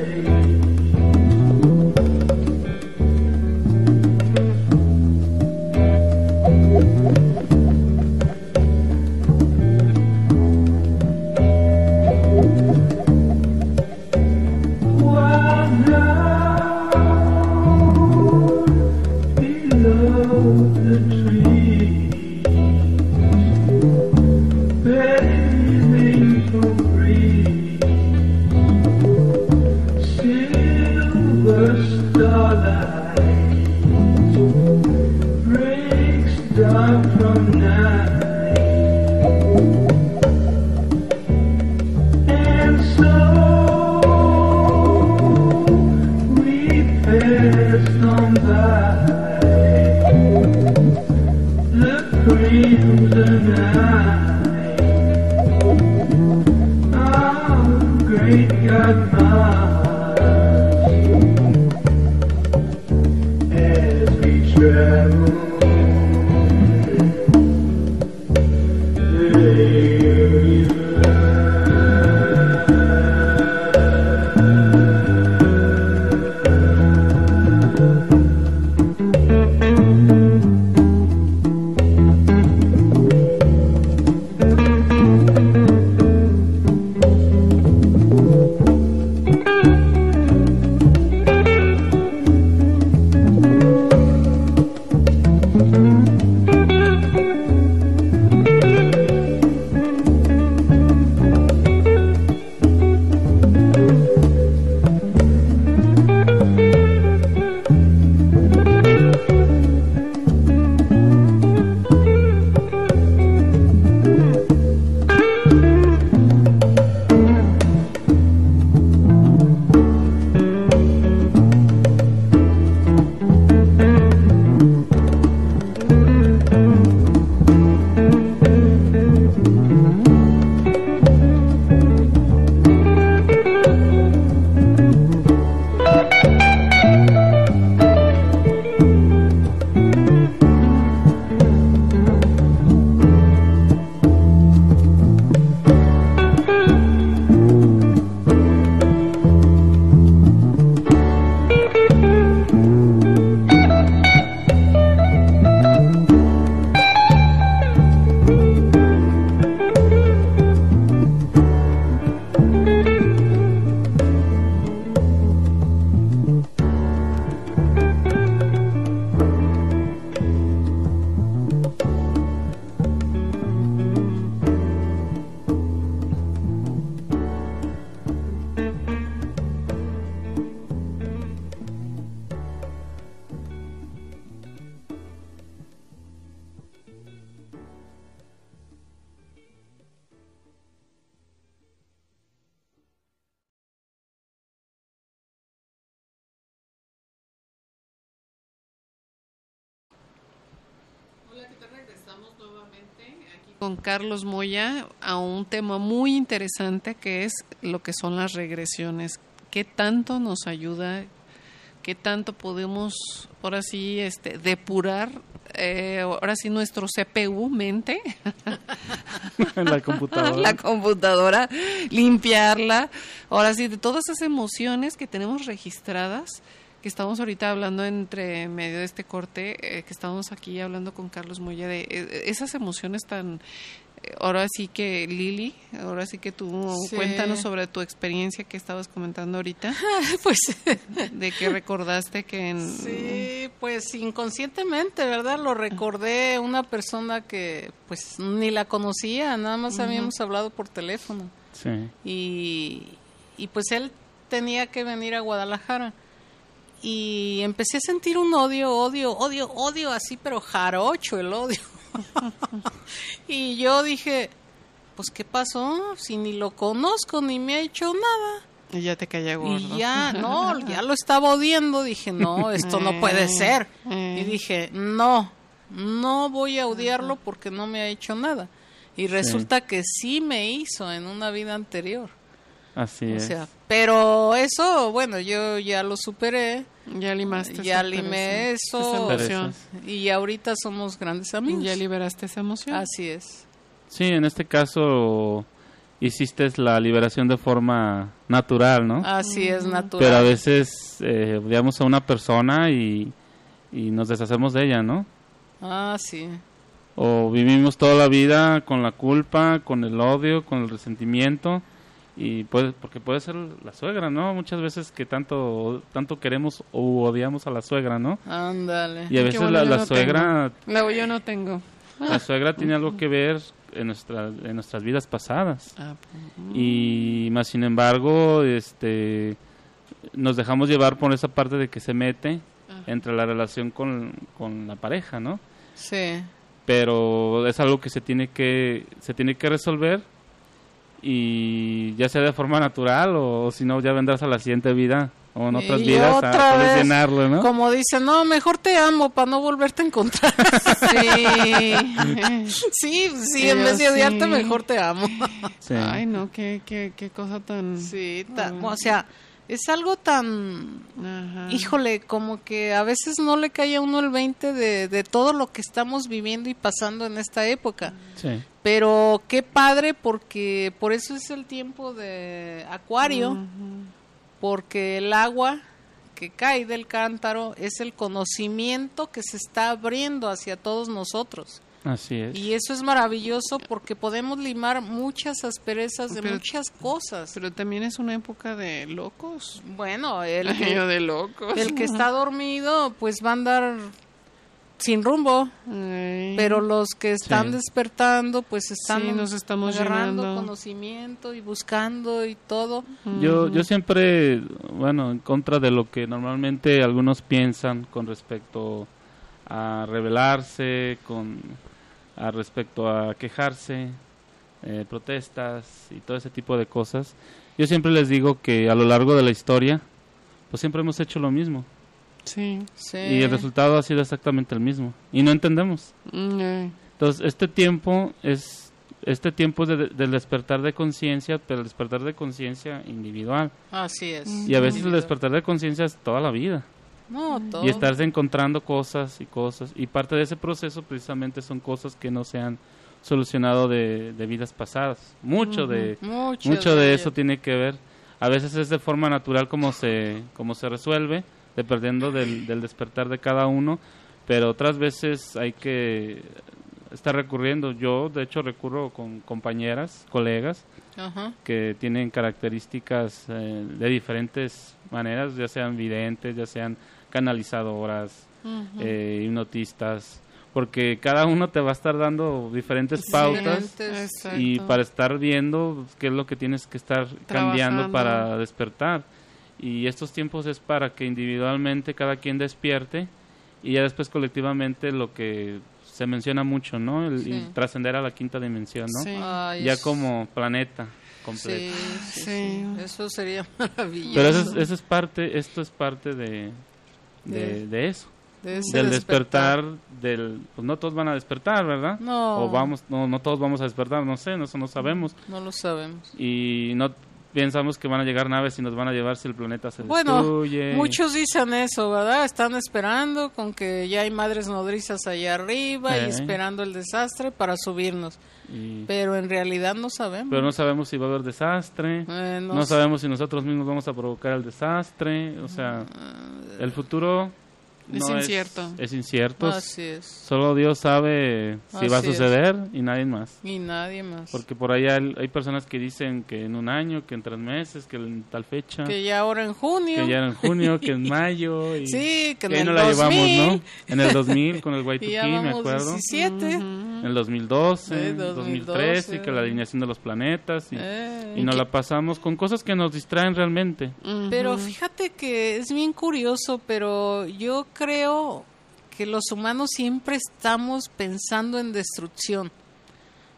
Con Carlos Moya a un tema muy interesante que es lo que son las regresiones. ¿Qué tanto nos ayuda? ¿Qué tanto podemos, ahora sí, este, depurar, eh, ahora sí, nuestro CPU, mente, en <laughs> la computadora. la computadora, limpiarla, ahora sí, de todas esas emociones que tenemos registradas, que estamos ahorita hablando entre medio de este corte, eh, que estamos aquí hablando con Carlos Moya de eh, esas emociones tan... eh, Ahora sí que Lili, ahora sí que tú Sí. cuéntanos sobre tu experiencia que estabas comentando ahorita, <laughs> pues <laughs> de que recordaste que en... sí, pues inconscientemente, ¿verdad? Lo recordé una persona que pues ni la conocía, nada más habíamos hablado por teléfono. Sí. y, y pues él tenía que venir a Guadalajara y empecé a sentir un odio, odio, odio, odio así, pero jarocho el odio. <laughs> y yo dije, pues ¿qué pasó? Si ni lo conozco ni me ha hecho nada. Y ya te caía gordo. Y ya, <laughs> no, ya lo estaba odiando. Dije, no, esto no puede ser. Eh. Y dije, no, no voy a odiarlo porque no me ha hecho nada. Y resulta que sí me hizo en una vida anterior. Así O es. sea, pero eso, bueno, yo ya lo superé, Ya limaste ya esa limé eso. esa emoción. y ahorita somos grandes amigos. Ya liberaste esa emoción. Así es. Sí, en este caso hiciste la liberación de forma natural, ¿no? Así es natural. Pero a veces eh, odiamos a una persona y, y nos deshacemos de ella, ¿no? Ah, sí. O vivimos toda la vida con la culpa, con el odio, con el resentimiento y puede, porque puede ser la suegra, ¿no? Muchas veces que tanto tanto queremos o odiamos a la suegra, ¿no? Ándale. Y a veces bueno, la, la no suegra Luego yo no tengo. la suegra tiene algo que ver en nuestra, en nuestras vidas pasadas Ah, y más sin embargo este nos dejamos llevar por esa parte de que se mete entre la relación con, con la pareja, ¿no? Sí. Pero es algo que se tiene que se tiene que resolver y ya sea de forma natural o, si no ya vendrás a la siguiente vida o en otras Y vidas otra a ¿no? Como dicen, no, mejor te amo para no volverte a encontrar. Sí. <laughs> sí, sí, en vez de odiarte, sí. mejor te amo. Sí. Ay, no, qué, qué, qué cosa tan... Sí, ta- o sea, es algo tan... Ajá. Híjole, como que a veces no le cae a uno el 20 de, de todo lo que estamos viviendo y pasando en esta época. Sí. Pero qué padre porque por eso es el tiempo de Acuario, porque el agua que cae del cántaro es el conocimiento que se está abriendo hacia todos nosotros. Así es. Y eso es maravilloso porque podemos limar muchas asperezas de Pero- muchas cosas. Pero también es una época de locos. Bueno, el <laughs> Ay, que, de locos. el que está dormido pues va a andar sin rumbo, Ay. pero los que están Sí. despertando pues están Sí, nos estamos agarrando llenando. conocimiento y buscando y todo. Yo, yo siempre, bueno, en contra de lo que normalmente algunos piensan con respecto a rebelarse, con a respecto a quejarse, eh, protestas y todo ese tipo de cosas. Yo siempre les digo que a lo largo de la historia, pues siempre hemos hecho lo mismo Sí. Sí. y el resultado ha sido exactamente el mismo y no entendemos. Mm, ay. Entonces, este tiempo es este tiempo es de- del despertar de conciencia, pero el despertar de conciencia individual. Así es. Y a veces el despertar de conciencia es toda la vida. No, todo. Y estarse encontrando cosas y cosas. Y parte de ese proceso precisamente son cosas que no se han solucionado de, de vidas pasadas. Mucho de Mucho, mucho de eso tiene que ver. A veces es de forma natural como se, como se resuelve, dependiendo del, del despertar de cada uno. Pero otras veces hay que estar recurriendo. Yo, de hecho, recurro con compañeras, colegas, que tienen características eh, de diferentes maneras, ya sean videntes, ya sean canalizadoras, eh, hipnotistas, porque cada uno te va a estar dando diferentes pautas Diferentes. Exacto. y para estar viendo qué es lo que tienes que estar cambiando para despertar. Y estos tiempos es para que individualmente cada quien despierte y ya después colectivamente lo que se menciona mucho, ¿no? El, Sí. trascender a la quinta dimensión, ¿no? Sí. Ay, Ya es- como planeta Sí, completo. sí, Sí. sí. Eso sería <laughs> maravilloso. Pero eso es, eso es parte, esto es parte de, de, De- eso, de ese del despertar, del, pues no todos van a despertar, ¿verdad? No. O vamos, no, no todos vamos a despertar, no sé, no, eso no sabemos. No lo sabemos. Y no pensamos que van a llegar naves y nos van a llevar si el planeta se Bueno, destruye. muchos dicen eso, ¿verdad? Están esperando con que ya hay madres nodrizas allá arriba Eh. y esperando el desastre para subirnos. Y- Pero en realidad no sabemos. pero no sabemos si va a haber desastre. Eh, no, no sabemos si nosotros mismos vamos a provocar el desastre. O sea, el futuro Es no incierto. Es, incierto. Así es. Solo Dios sabe si va a Así es. suceder y nadie más. Y nadie más. Porque por ahí hay, hay personas que dicen que en un año, que en tres meses, que en tal fecha, Que ya ahora en junio. que ya en junio, que en <laughs> mayo. Y Sí, que en el no la 2000. llevamos, ¿no? En el 2000 con el <laughs> Y Y2P, ya me acuerdo. 17. En el 2012, Sí, 2013, que la 2012. alineación de los planetas. Y, Eh. y nos la pasamos con cosas que nos distraen realmente. Pero fíjate que es bien curioso, pero yo creo que los humanos siempre estamos pensando en destrucción.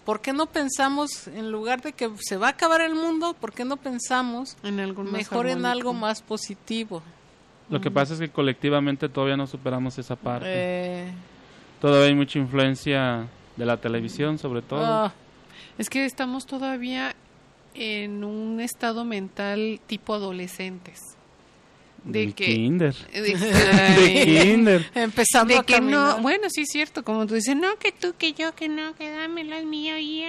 ¿Por qué no pensamos, en lugar de que se va a acabar el mundo, por qué no pensamos En algo más mejor en algo más positivo? Lo que pasa es que colectivamente todavía no superamos esa parte. Eh, Todavía hay mucha influencia de la televisión, sobre todo. ah, Es que estamos todavía en un estado mental tipo adolescentes. De Del que... kinder. De, <laughs> De kinder. empezando de a que caminar. no, bueno, sí es cierto, como tú dices, no, que tú, que yo, que no, que dame las mías y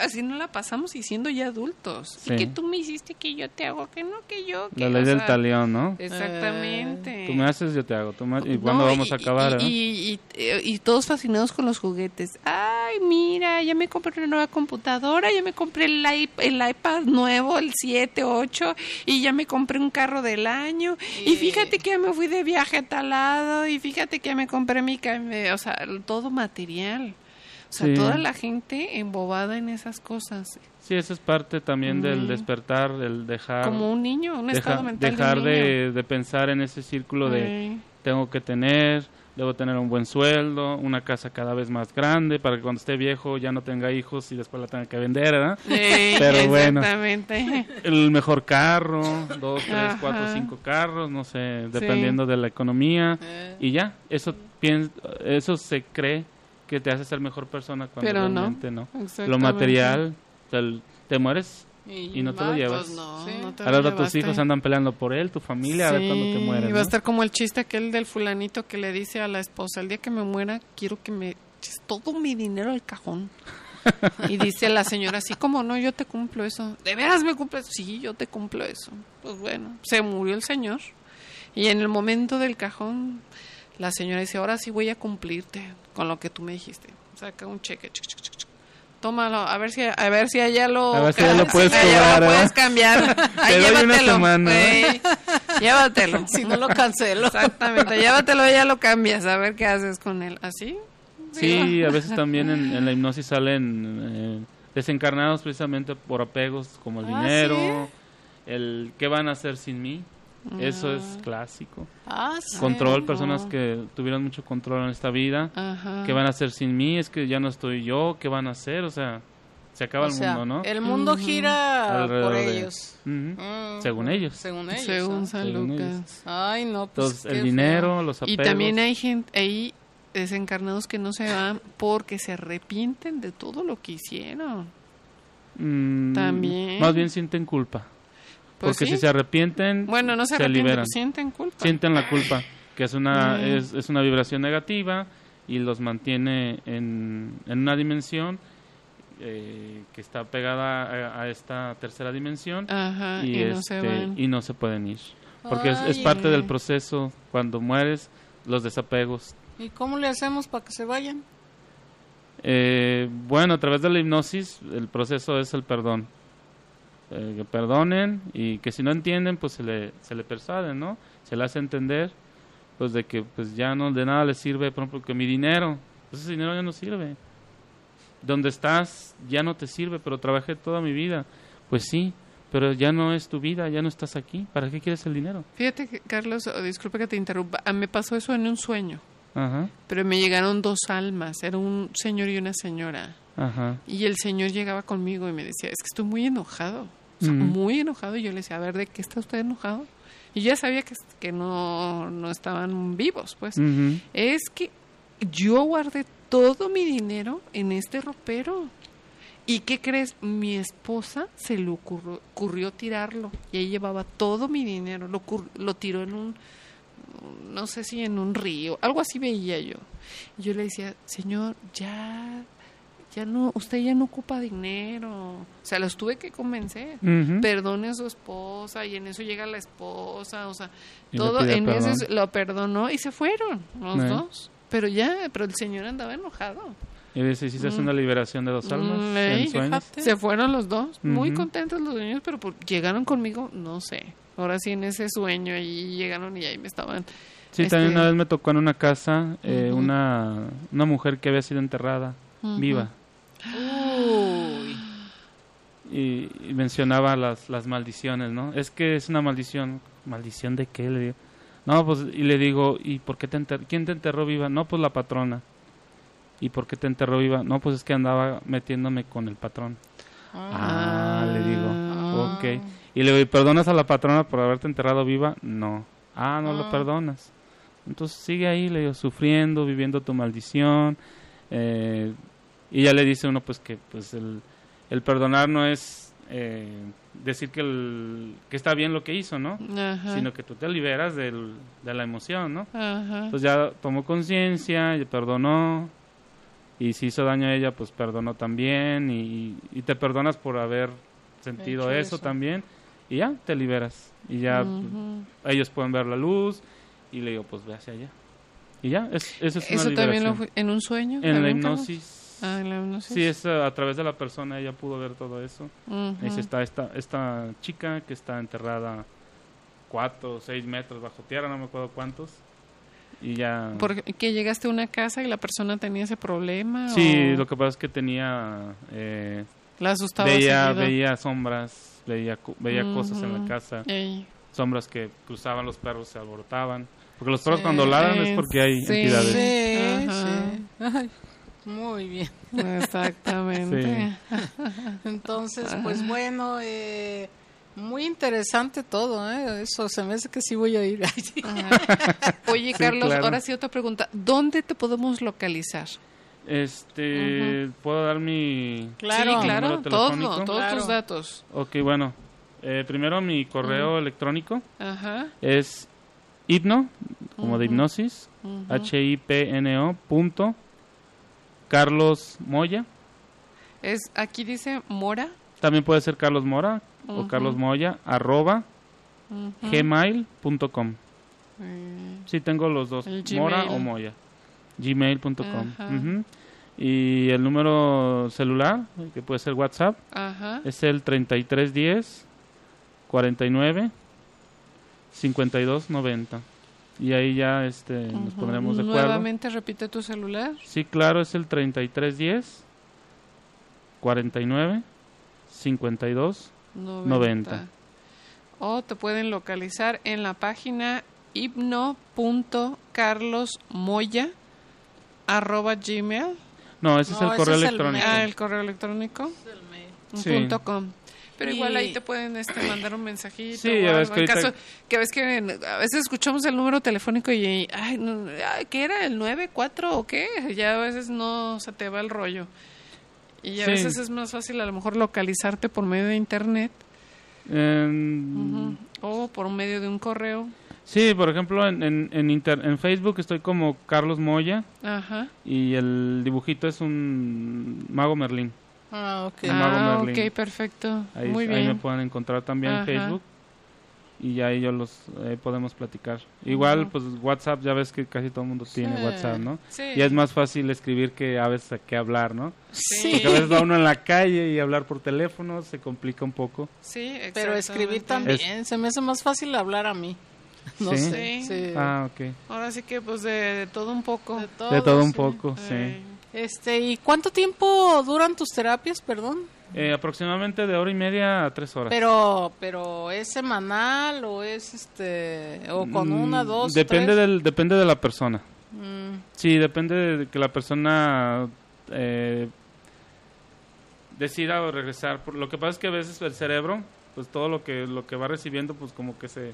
así no la pasamos y siendo ya adultos. Sí. Y que tú me hiciste que yo te hago, que no, que yo, que La ley o del sea, talión, ¿no? Exactamente. Tú me haces, yo te hago. Tú me- ¿Y cuándo No, vamos a y- acabar? Y, eh? y, y- y todos fascinados con los juguetes. Ay, mira, ya me compré una nueva computadora, ya me compré el, i- el iPad nuevo, el 7, 8, y ya me compré un carro del año. Y fíjate que me fui de viaje a tal lado, y fíjate que me compré mi... O sea, todo material. O sea, Sí. toda la gente embobada en esas cosas. Sí, eso es parte también del Mm. despertar, el dejar, Como un niño, un deja- estado mental dejar de, de, de pensar en ese círculo de Ay. tengo que tener, debo tener un buen sueldo, una casa cada vez más grande para que cuando esté viejo ya no tenga hijos y después la tenga que vender, ¿verdad? Sí, Pero bueno. El mejor carro, dos, tres, Ajá. cuatro, cinco carros, no sé, dependiendo de la economía. Eh, Y ya, eso, eso se cree que te hace ser mejor persona cuando Pero no. realmente no. Lo Exactamente. material, te, te mueres y no te lo va, llevas. pues no. Sí. No te Ahora lo tus hijos andan peleando por él, tu familia, a ver cuándo te mueres. y va a estar como el chiste aquel del fulanito que le dice a la esposa, el día que me muera quiero que me eches todo mi dinero al cajón. <laughs> y dice la señora, así como no, yo te cumplo eso. ¿De veras me cumples? Sí, yo te cumplo eso. Pues bueno, se murió el señor. Y en el momento del cajón, la señora dice, ahora sí voy a cumplirte con lo que tú me dijiste. Saca un cheque. chuc, chuc, chuc, chuc. Tómalo, a ver si a ver si allá lo A ver si ya lo <laughs> puedes allá cobrar, lo ¿verdad? puedes cambiar. <laughs> Ahí Te doy una llévatelo. semana. güey. Llévatelo. <laughs> Si no lo cancelo. Exactamente, llévatelo y ya lo cambias, a ver qué haces con él. ¿Así? Sí, a veces también en, en la hipnosis salen eh, desencarnados precisamente por apegos como el Ah, dinero, el qué van a hacer sin mí. Eso es Ah. clásico. Ah, sí. Control, personas que tuvieron mucho control en esta vida. Ajá. ¿Qué van a hacer sin mí? Es que ya no estoy yo. ¿Qué van a hacer? O sea, se acaba O el sea, mundo, ¿no? El mundo Ujú. gira Alrededor por de- ellos. Ujú. Mm, Según ellos. Según ellos. Según ¿ah? San Según Lucas. Ay, no, pues. Entonces, el feo. dinero, los Y apegos. también hay gente, hay desencarnados que no se van porque se arrepienten de todo lo que hicieron. mm, También. Más bien sienten culpa. Pues porque sí. si se arrepienten, Bueno, no se, se liberan. sienten culpa. sienten la culpa, que es una, Mm. es, es una vibración negativa y los mantiene en, en una dimensión eh, que está pegada a, a esta tercera dimensión Ajá, y, y, no se este, van. y no se pueden ir. Porque es, es Ay, parte del proceso cuando mueres, los desapegos. ¿Y cómo le hacemos para que se vayan? Eh, bueno, a través de la hipnosis el proceso es el perdón. Eh, que perdonen y que si no entienden pues se le, se le persuaden, ¿no? Se le hace entender pues de que pues ya no de nada les sirve, por ejemplo, que mi dinero, pues ese dinero ya no sirve. Donde estás ya no te sirve, pero trabajé toda mi vida. Pues sí, pero ya no es tu vida, ya no estás aquí. ¿Para qué quieres el dinero? Fíjate, que, Carlos, oh, disculpa que te interrumpa. Me pasó eso en un sueño, Ajá, pero me llegaron dos almas. Era un señor y una señora. ajá. Y el señor llegaba conmigo y me decía, es que estoy muy enojado. Ujú. muy enojado. Y yo le decía, a ver, ¿de qué está usted enojado? Y ya sabía que, que no, no estaban vivos, pues. Es que yo guardé todo mi dinero en este ropero. ¿Y qué crees? Mi esposa se le ocurrió, ocurrió tirarlo. Y ahí llevaba todo mi dinero. Lo, lo tiró en un, no sé si en un río. Algo así veía yo. Y yo le decía, señor, ya, ya no, usted ya no ocupa dinero. O sea, los tuve que convencer. Ujú. Perdone a su esposa y en eso llega la esposa. O sea, Y todo en perdón. eso lo perdonó y se fueron los dos. Pero ya, pero el señor andaba enojado. Y dice, hiciste Mm. una liberación de dos almas Mm, en sueños. Se fueron los dos, muy contentos los dueños, pero por- llegaron conmigo, no sé. Ahora sí en ese sueño y llegaron y ahí me estaban. Sí, Este- también una vez me tocó en una casa eh, una, una mujer que había sido enterrada viva Uy. y, y mencionaba las, las maldiciones, ¿no? Es que es una maldición. ¿Maldición de qué? Le digo. No, pues, y le digo, ¿y por qué te enter ¿Quién te enterró viva? No, pues la patrona. ¿Y por qué te enterró viva? No, pues es que andaba metiéndome con el patrón. Ah, le digo, Ah. ok. Y le digo, ¿y perdonas a la patrona por haberte enterrado viva? No. Ah, no lo Ah. perdonas. Entonces sigue ahí, le digo, sufriendo, viviendo tu maldición. eh, y ya le dice uno, pues que pues el, el perdonar no es eh, decir que, el, que está bien lo que hizo, ¿no? Ajá. Sino que tú te liberas del- de la emoción, ¿no? Ajá. Pues ya tomó conciencia, y perdonó. Y si hizo daño a ella, pues perdonó también. Y, y te perdonas por haber sentido eso, eso. también. Y ya te liberas. Y ya Ujú. ellos pueden ver la luz. Y le digo, pues ve hacia allá. Y ya, es, eso es una Eso también lo fui, en un sueño. En la Carlos? Hipnosis. Ah. Sí, es a, a través de la persona ella pudo ver todo eso. Dice, está esta, esta chica que está enterrada cuatro o seis metros bajo tierra, no me acuerdo cuántos. y ya... Porque llegaste a una casa y la persona tenía ese problema. Sí, o lo que pasa es que tenía... Eh, la asustaba veía, veía sombras, veía, veía cosas en la casa, Ey. sombras que cruzaban los perros, se alborotaban. Porque los perros cuando ladran es Eh, porque hay sí. entidades. Sí, Ajá. sí. Ay, muy bien. Exactamente. <laughs> Entonces, pues bueno, eh, muy interesante todo, ¿eh? Eso se me hace que sí voy a ir. Ajá. <laughs> Oye, Sí, Carlos, claro. ahora sí otra pregunta. ¿Dónde te podemos localizar? Este, ¿puedo dar mi Claro. sí, claro, número todo, todos Claro. tus datos. Ok, bueno. Eh, primero mi correo electrónico Ajá. es hipno, como de hipnosis. H-I-P-N-O punto Carlos Moya. Es, aquí dice Mora. También puede ser Carlos Mora o. Carlos Moya, arroba gmail.com. Eh, Sí, tengo los dos, Mora o Moya. Gmail.com. Y el número celular, que puede ser WhatsApp, es el 3310 49 52 90. Y ahí ya este, nos Ujú. pondremos de acuerdo. Nuevamente repite tu celular. Sí, claro, es el 3310 49 52 90. O te pueden localizar en la página hipno.carlosmoya arroba gmail No, ese es No, el ese correo es el electrónico. ah, el correo electrónico Sí. punto com pero Y- igual ahí te pueden este, mandar un mensajito Sí, o algo. que ahorita- caso que ves que a veces escuchamos el número telefónico y ay, no, ay, ¿qué era? ¿el 9, 4 o qué? Ya a veces no se te va el rollo y a Sí. veces es más fácil a lo mejor localizarte por medio de internet ujú, o por medio de un correo Sí, por ejemplo, en, en, en, inter- en Facebook estoy como Carlos Moya Ajá. y el dibujito es un mago Merlín. Ah, ok. El mago Ah, Merlin. ok, perfecto. Ahí, Muy ahí me bien. pueden encontrar también Ajá. en Facebook y ya ahí yo los eh, podemos platicar. Igual, Ujú. pues WhatsApp, ya ves que casi todo el mundo tiene Sí. WhatsApp, ¿no? Sí. Y es más fácil escribir que a veces que hablar, ¿no? Sí, Porque a veces va uno en la calle y hablar por teléfono se complica un poco. sí, Pero escribir también, se me hace más fácil hablar a mí. <laughs> No ¿Sí? sé. Sí. Ah, ok. Ahora sí que pues de, de todo un poco. De todo, De todo un sí. poco, sí. Este, ¿y cuánto tiempo duran tus terapias, perdón? Eh, aproximadamente de hora y media a tres horas. Pero, pero ¿es semanal o es este, o con Mm, una, dos, Depende, tres? del, depende de la persona. Mm, Sí, depende de que la persona eh, decida regresar. Por- Lo que pasa es que a veces el cerebro, pues todo lo que lo que va recibiendo, pues como que se,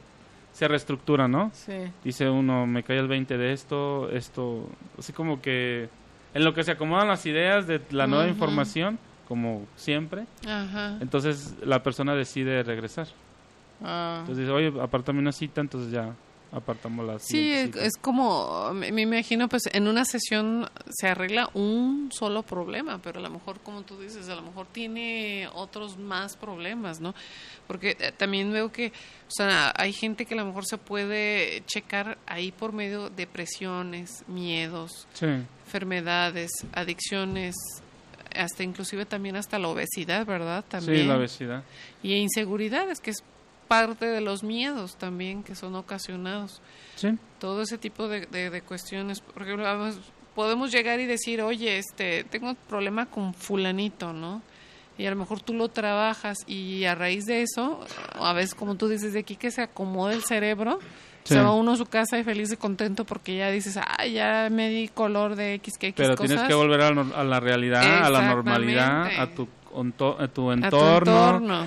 se reestructura, ¿no? sí. Dice uno, me cae el 20 de esto, esto, así como que en lo que se acomodan las ideas de la nueva información, como siempre, entonces la persona decide regresar. Ah, Entonces dice, oye, apártame una cita, entonces ya apartamos la Sí, es, como, me, me imagino, pues en una sesión se arregla un solo problema, pero a lo mejor, como tú dices, a lo mejor tiene otros más problemas, ¿no? Porque eh, también veo que, o sea, hay gente que a lo mejor se puede checar ahí por medio de depresiones, miedos, Sí, enfermedades, adicciones, hasta inclusive también hasta la obesidad, ¿verdad? También. sí, la obesidad. Y inseguridades, que es parte de los miedos también que son ocasionados. Sí. Todo ese tipo de, de, de cuestiones. Por ejemplo, vamos, podemos llegar y decir, oye, este, tengo un problema con fulanito, ¿no? Y a lo mejor tú lo trabajas y a raíz de eso, a veces como tú dices, de aquí que se acomoda el cerebro, Sí. se va uno a su casa y feliz y contento porque ya dices, ah, ya me di color de X, que X Pero cosas. tienes que volver a, la nor- a la realidad, a la normalidad, a tu, a tu a tu entorno, entorno.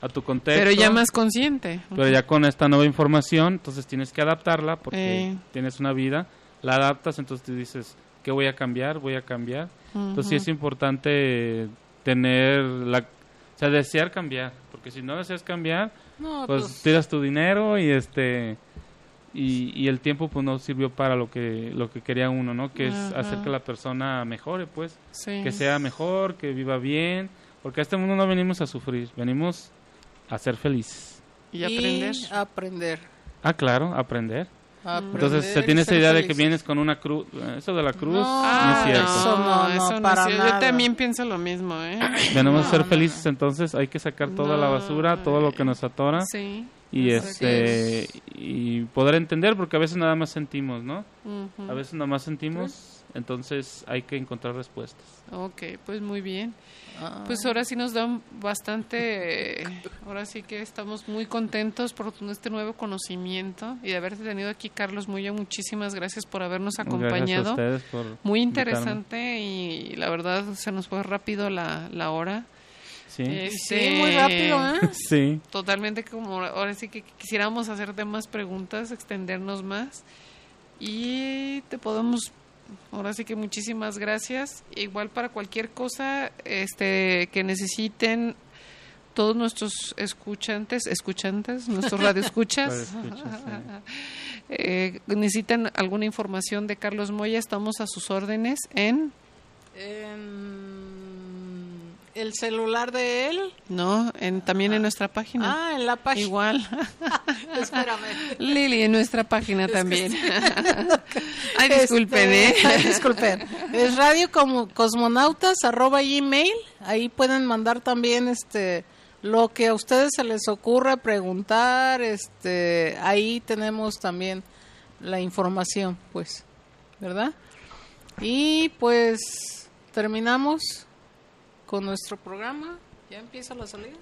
A tu contexto. Pero ya más consciente. Pero ya con esta nueva información, entonces tienes que adaptarla porque Eh. tienes una vida, la adaptas, entonces tú dices, ¿qué voy a cambiar? Voy a cambiar. Entonces sí es importante tener la... O sea, desear cambiar, porque si no deseas cambiar, no, pues, pues, tiras tu dinero y este y, y el tiempo pues no sirvió para lo que lo que quería uno no que es hacer que la persona mejore pues Sí. que sea mejor que viva bien porque a este mundo no venimos a sufrir venimos a ser felices Y aprender. aprender. ah claro aprender aprender entonces se y tiene esa idea de que vienes con una cruz eso de la cruz No, no, es cierto Eso no, no, eso para es cierto. Yo también pienso lo mismo, ¿eh? <coughs> venimos a ser no, felices entonces hay que sacar toda la basura todo lo que nos atora Sí. y este y poder entender porque a veces nada más sentimos, ¿no? Ujú. A veces nada más sentimos, entonces hay que encontrar respuestas. Ok, pues muy bien. Ah. Pues ahora sí nos dan bastante, eh, ahora sí que estamos muy contentos por este nuevo conocimiento y de haberte tenido aquí, Carlos Muya. Muchísimas gracias por habernos Gracias a acompañado. ustedes por Muy invitarme. interesante y la verdad se nos fue rápido la, la hora. Sí. Este, Sí, muy rápido, ¿eh? <laughs> Sí. Totalmente como ahora sí que quisiéramos hacerte más preguntas, extendernos más y te podemos ahora sí que muchísimas gracias. Igual para cualquier cosa este que necesiten todos nuestros escuchantes, escuchantes, nuestros <laughs> radioescuchas, <laughs> eh, necesitan alguna información de Carlos Moya, estamos a sus órdenes en En el celular de él. no, en también en nuestra página. Ah, en la página. Igual. <laughs> <laughs> Espérame. Lili, en nuestra página también. <laughs> Ay, disculpen, ¿eh? Este, ay, disculpen. Es radio como cosmonautas arroba gmail. Ahí pueden mandar también este lo que a ustedes se les ocurra preguntar. Este, ahí tenemos también la información, pues, ¿verdad? Y pues terminamos con nuestro programa. Ya empieza la salida.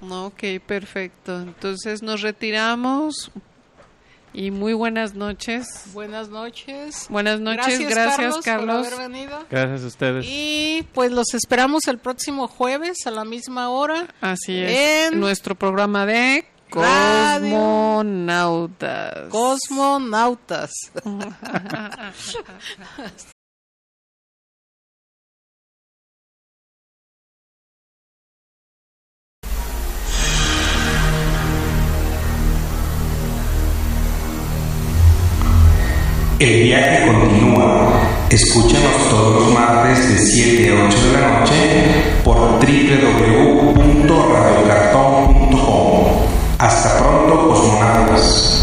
No, Ok, perfecto. Entonces nos retiramos y muy buenas noches. Buenas noches. Buenas noches, gracias, por Carlos. haber venido. Gracias a ustedes. Y pues los esperamos el próximo jueves a la misma hora. Así es. En Nuestro programa de Radio. Cosmonautas. Cosmonautas. <laughs> El viaje continúa. Escúchanos todos los martes de 7 a 8 de la noche por www.radiocartón.com. Hasta pronto, cosmonautas.